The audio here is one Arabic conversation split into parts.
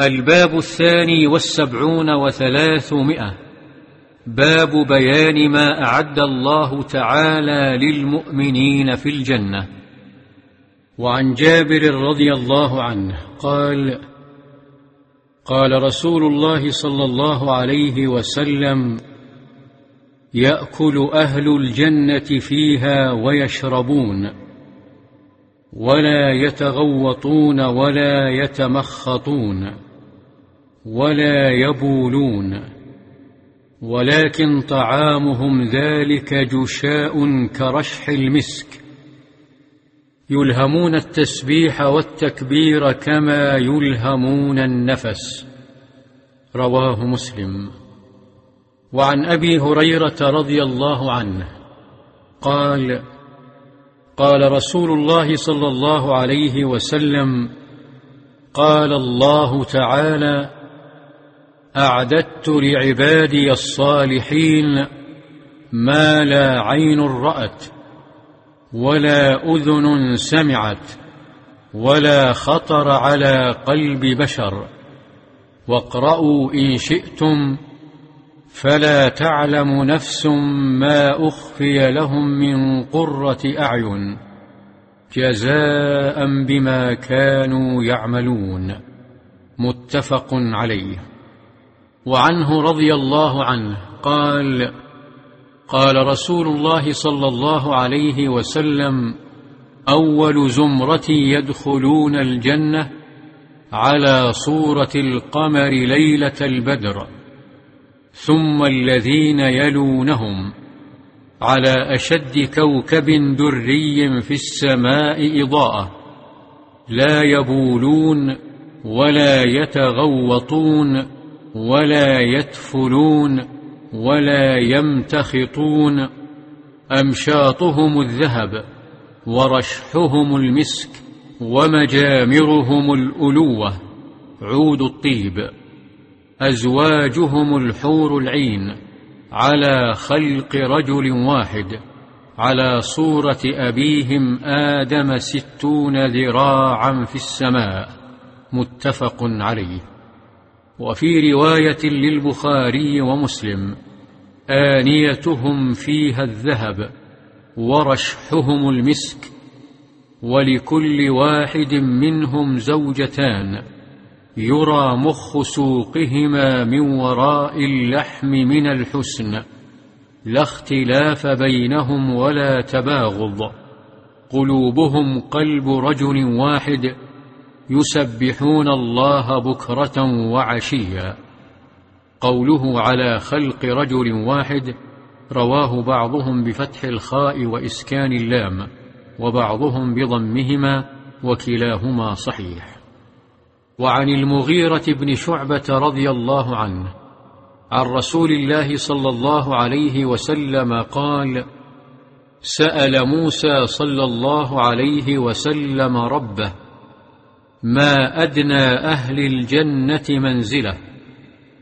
الباب الثاني والسبعون وثلاثمائة. باب بيان ما أعد الله تعالى للمؤمنين في الجنة. وعن جابر رضي الله عنه قال قال رسول الله صلى الله عليه وسلم يأكل أهل الجنة فيها ويشربون ولا يتغوطون ولا يتمخطون. ولا يبولون ولكن طعامهم ذلك جشاء كرشح المسك. يلهمون التسبيح والتكبير كما يلهمون النفس. رواه مسلم. وعن أبي هريرة رضي الله عنه قال قال رسول الله صلى الله عليه وسلم قال الله تعالى أعددت لعبادي الصالحين ما لا عين رأت ولا أذن سمعت ولا خطر على قلب بشر واقرأوا إن شئتم فلا تعلم نفس ما أخفي لهم من قرة أعين جزاء بما كانوا يعملون متفق عليه وعنه رضي الله عنه. قال قال رسول الله صلى الله عليه وسلم أول زمرة يدخلون الجنة على صورة القمر ليلة البدر ثم الذين يلونهم على أشد كوكب دري في السماء إضاءة لا يبولون ولا يتغوطون ولا يتفلون ولا يمتخطون أمشاطهم الذهب ورشحهم المسك ومجامرهم الألوة عود الطيب أزواجهم الحور العين على خلق رجل واحد على صورة أبيهم آدم ستون ذراعا في السماء متفق عليه. وفي رواية للبخاري ومسلم آنيتهم فيها الذهب ورشحهم المسك ولكل واحد منهم زوجتان يرى مخ سوقهما من وراء اللحم من الحسن لا اختلاف بينهم ولا تباغض قلوبهم قلب رجل واحد يسبحون الله بكرة وعشيا. قوله على خلق رجل واحد رواه بعضهم بفتح الخاء وإسكان اللام وبعضهم بضمهما وكلاهما صحيح. وعن المغيرة بن شعبة رضي الله عنه عن رسول الله صلى الله عليه وسلم قال سأل موسى صلى الله عليه وسلم ربه ما أدنى أهل الجنة منزلة.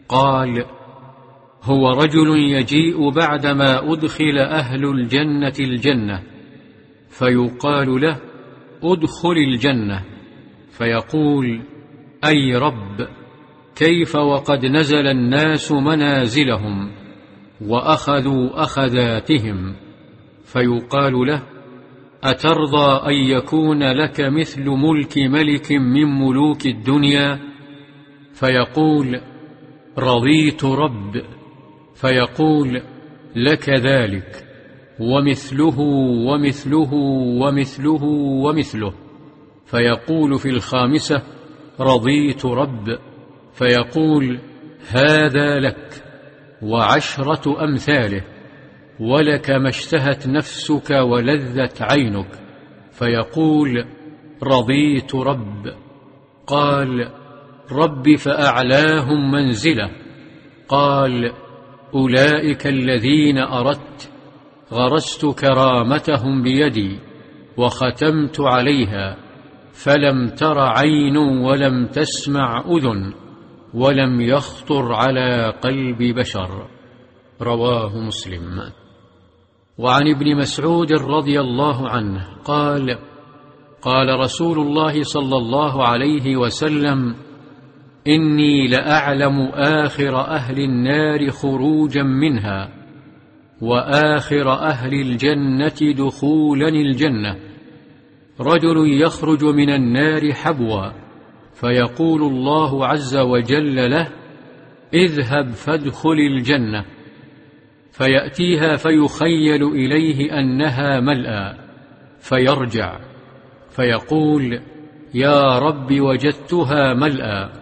قال هو رجل يجيء بعدما أدخل أهل الجنة الجنة فيقال له أدخل الجنة. فيقول أي رب كيف وقد نزل الناس منازلهم وأخذوا أخذاتهم؟ فيقال له أترضى أن يكون لك مثل ملك ملك من ملوك الدنيا؟ فيقول رضيت رب. فيقول لك ذلك. ومثله ومثله ومثله ومثله. فيقول في الخامسة رضيت رب. فيقول هذا لك وعشرة أمثاله. ولك ما اشتهت نفسك ولذت عينك. فيقول رضيت رب. قال رب فأعلاهم منزلة. قال أولئك الذين أردت غرست كرامتهم بيدي وختمت عليها فلم تر عين ولم تسمع أذن ولم يخطر على قلب بشر. رواه مسلم. وعن ابن مسعود رضي الله عنه قال قال رسول الله صلى الله عليه وسلم إني لأعلم آخر أهل النار خروجا منها وآخر أهل الجنة دخولا الجنة. رجل يخرج من النار حبوا فيقول الله عز وجل له اذهب فادخل الجنة. فيأتيها فيخيل إليه أنها ملأى فيرجع فيقول يا رب وجدتها ملأى.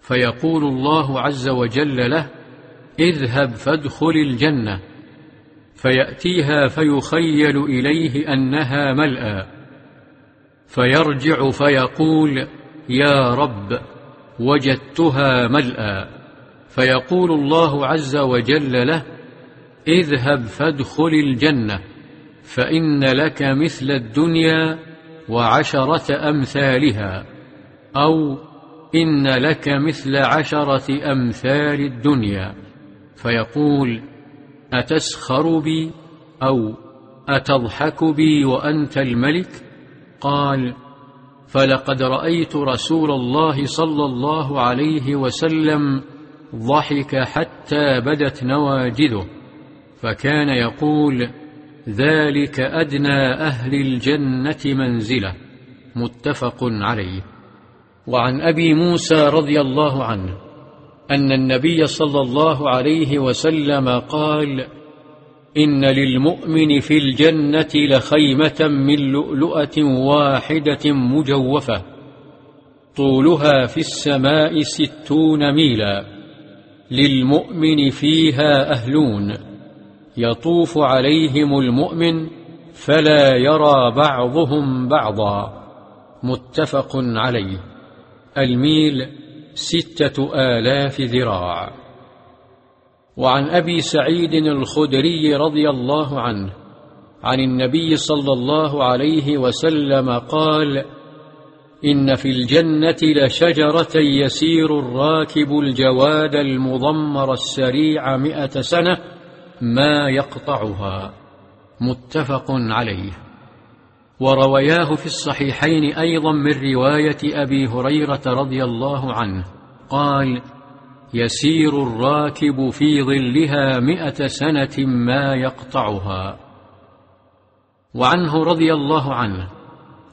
فيقول الله عز وجل له اذهب فادخل الجنة. فيأتيها فيخيل إليه أنها ملأى فيرجع فيقول يا رب وجدتها ملأى. فيقول الله عز وجل له اذهب فادخل الجنة فإن لك مثل الدنيا وعشرة أمثالها أو إن لك مثل عشرة أمثال الدنيا. فيقول أتسخر بي أو أتضحك بي وأنت الملك؟ قال فلقد رأيت رسول الله صلى الله عليه وسلم ضحك حتى بدت نواجذه فكان يقول ذلك أدنى أهل الجنة منزلة. متفق عليه. وعن أبي موسى رضي الله عنه أن النبي صلى الله عليه وسلم قال إن للمؤمن في الجنة لخيمة من لؤلؤة واحدة مجوفة طولها في السماء ستون ميلا. للمؤمن فيها أهلون. يطوف عليهم المؤمن فلا يرى بعضهم بعضا. متفق عليه. الميل ستة آلاف ذراع. وعن أبي سعيد الخدري رضي الله عنه عن النبي صلى الله عليه وسلم قال إن في الجنة لشجرة يسير الراكب الجواد المضمر السريع مئة سنة ما يقطعها. متفق عليه. وروياه في الصحيحين أيضا من رواية أبي هريرة رضي الله عنه. قال يسير الراكب في ظلها مئة سنة ما يقطعها. وعنه رضي الله عنه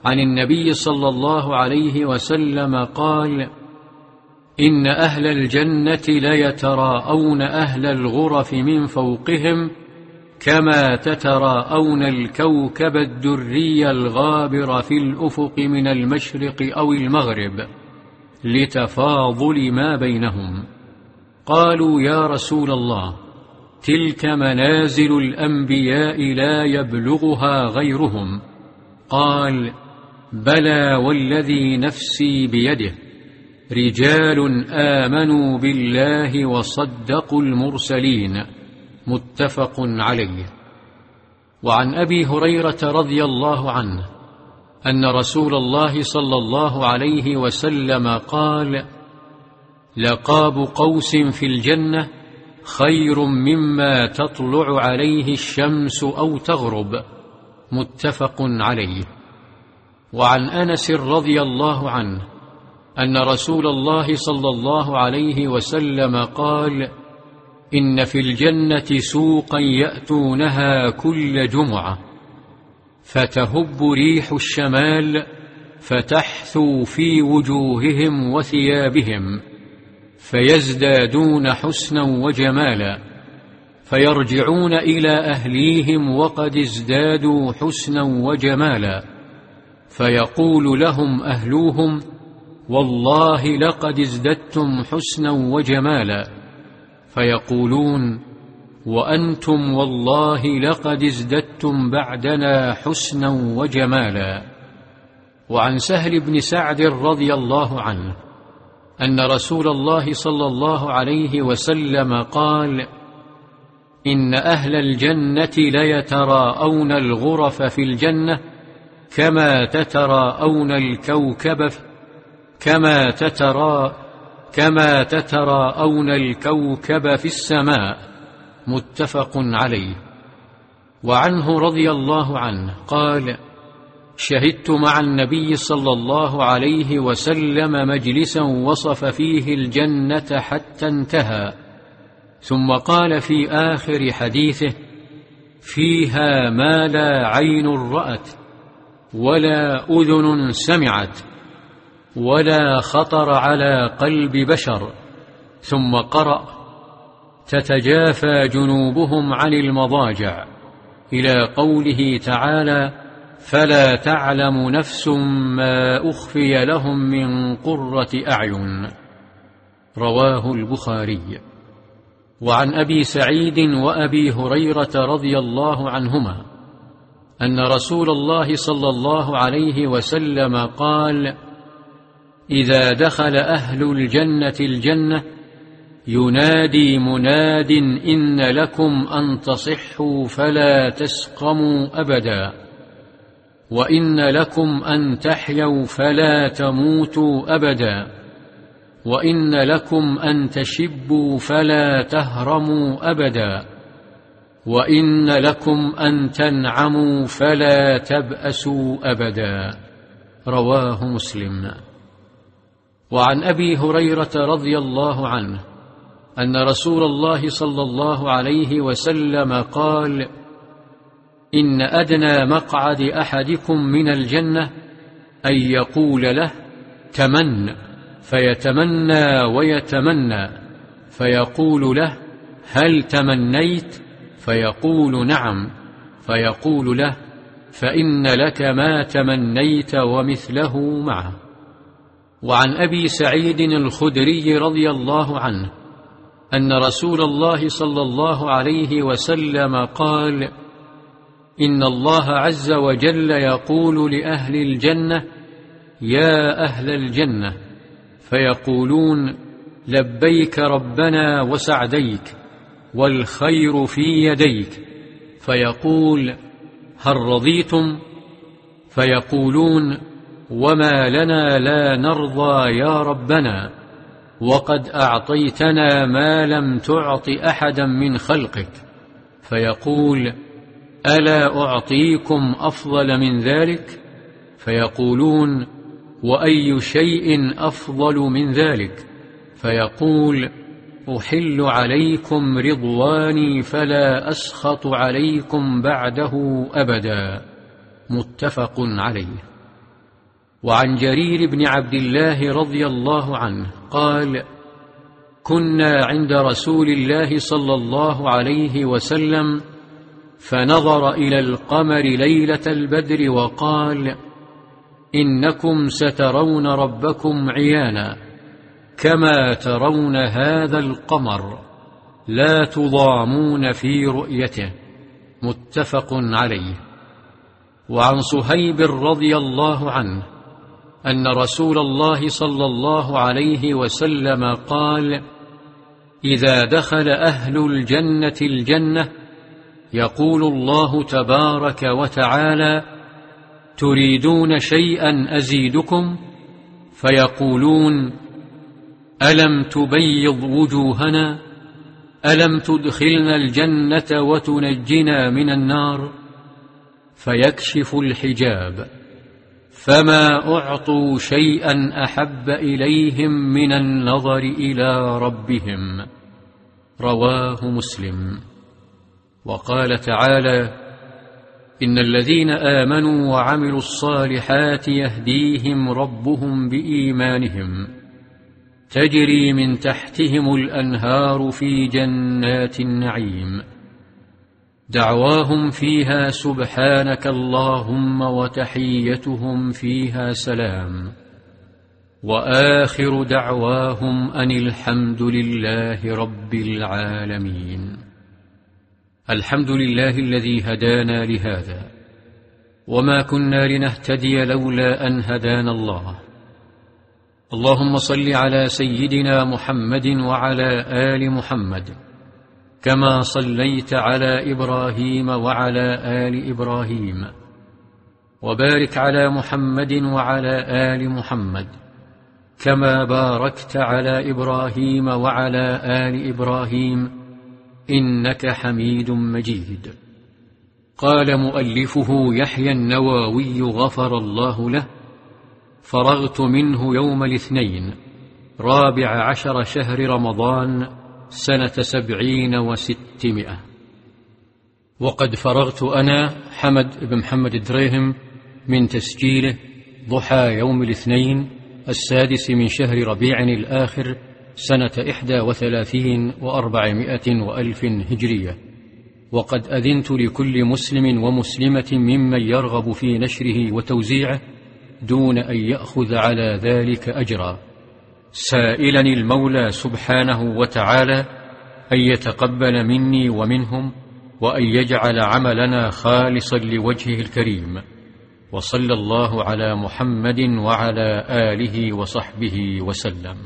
عن النبي صلى الله عليه وسلم قال إن أهل الجنة ليتراءون أهل الغرف من فوقهم كما تتراءون الكوكب الدري الغابر في الأفق من المشرق أو المغرب لتفاضل ما بينهم. قالوا يا رسول الله تلك منازل الأنبياء لا يبلغها غيرهم. قال بلى والذي نفسي بيده رجال آمنوا بالله وصدقوا المرسلين متفق عليه وعن أبي هريرة رضي الله عنه أن رسول الله صلى الله عليه وسلم قال لقاب قوس في الجنة خير مما تطلع عليه الشمس أو تغرب متفق عليه وعن أنس رضي الله عنه أن رسول الله صلى الله عليه وسلم قال إن في الجنة سوقا يأتونها كل جمعة فتهب ريح الشمال فتحثو في وجوههم وثيابهم فيزدادون حسنا وجمالا فيرجعون إلى أهليهم وقد ازدادوا حسنا وجمالا. فيقول لهم أهلوهم والله لقد ازددتم حسنا وجمالا. فيقولون وأنتم والله لقد ازددتم بعدنا حسنا وجمالا. وعن سهل بن سعد رضي الله عنه أن رسول الله صلى الله عليه وسلم قال إن أهل الجنة ليتراءون الغرف في الجنة كما تتراءون الكوكب كما تترى كما تتراءون الكوكب في السماء متفق عليه. وعنه رضي الله عنه قال شهدت مع النبي صلى الله عليه وسلم مجلسا وصف فيه الجنة حتى انتهى. ثم قال في آخر حديثه فيها ما لا عين رأت ولا أذن سمعت ولا خطر على قلب بشر ثم قرأ تتجافى جنوبهم عن المضاجع إلى قوله تعالى فلا تعلم نفس ما أخفي لهم من قرة أعين رواه البخاري وعن أبي سعيد وأبي هريرة رضي الله عنهما أن رسول الله صلى الله عليه وسلم قال إذا دخل أهل الجنة الجنة ينادي مناد إن لكم أن تصحوا فلا تسقموا أبدا وإن لكم أن تحيوا فلا تموتوا أبدا وإن لكم أن تشبوا فلا تهرموا أبدا. وإن لكم أن تنعموا فلا تبأسوا أبدا. رواه مسلم. وعن أبي هريرة رضي الله عنه أن رسول الله صلى الله عليه وسلم قال إن أدنى مقعد أحدكم من الجنة أن يقول له تمن. فيتمنى ويتمنى. فيقول له هل تمنيت؟ فيقول نعم فيقول له فإن لك ما تمنيت ومثله معه. وعن أبي سعيد الخدري رضي الله عنه أن رسول الله صلى الله عليه وسلم قال إن الله عز وجل يقول لأهل الجنة يا أهل الجنة فيقولون لبيك ربنا وسعديك. والخير في يديك. فيقول هل رضيتم؟ فيقولون وما لنا لا نرضى يا ربنا. وقد أعطيتنا ما لم تعط أحدا من خلقك. فيقول ألا أعطيكم أفضل من ذلك؟ فيقولون وأي شيء أفضل من ذلك؟ فيقول أحل عليكم رضواني فلا أسخط عليكم بعده أبدا. متفق عليه. وعن جرير بن عبد الله رضي الله عنه قال كنا عند رسول الله صلى الله عليه وسلم فنظر إلى القمر ليلة البدر وقال إنكم سترون ربكم عيانا. كما ترون هذا القمر لا تضامون في رؤيته متفق عليه. وعن صهيب رضي الله عنه أن رسول الله صلى الله عليه وسلم قال إذا دخل أهل الجنة الجنة يقول الله تبارك وتعالى تريدون شيئا أزيدكم؟ فيقولون ألم تبيض وجوهنا؟ ألم تدخلنا الجنة وتنجنا من النار؟ فيكشف الحجاب. فما أعطوا شيئا أحب إليهم من النظر إلى ربهم. رواه مسلم. وقال تعالى إن الذين آمنوا وعملوا الصالحات يهديهم ربهم بإيمانهم. تجري من تحتهم الأنهار في جنات النعيم. دعواهم فيها سبحانك اللهم وتحيتهم فيها سلام. وآخر دعواهم أن الحمد لله رب العالمين. الحمد لله الذي هدانا لهذا. وما كنا لنهتدي لولا أن هدانا الله. اللهم صل على سيدنا محمد وعلى آل محمد كما صليت على إبراهيم وعلى آل إبراهيم وبارك على محمد وعلى آل محمد كما باركت على إبراهيم وعلى آل إبراهيم إنك حميد مجيد. قال مؤلفه يحيى النواوي غفر الله له فرغت منه يوم الاثنين رابع عشر شهر رمضان سنة سبعين وستمائة. وقد فرغت أنا حمد بن محمد الدريهم من تسجيله ضحى يوم الاثنين السادس من شهر ربيع الآخر سنة إحدى وثلاثين وأربعمائة وألف هجرية. وقد أذنت لكل مسلم ومسلمة ممن يرغب في نشره وتوزيعه دون أن يأخذ على ذلك أجرا. سائلا المولى سبحانه وتعالى أن يتقبل مني ومنهم وأن يجعل عملنا خالصا لوجهه الكريم. وصلى الله على محمد وعلى آله وصحبه وسلم.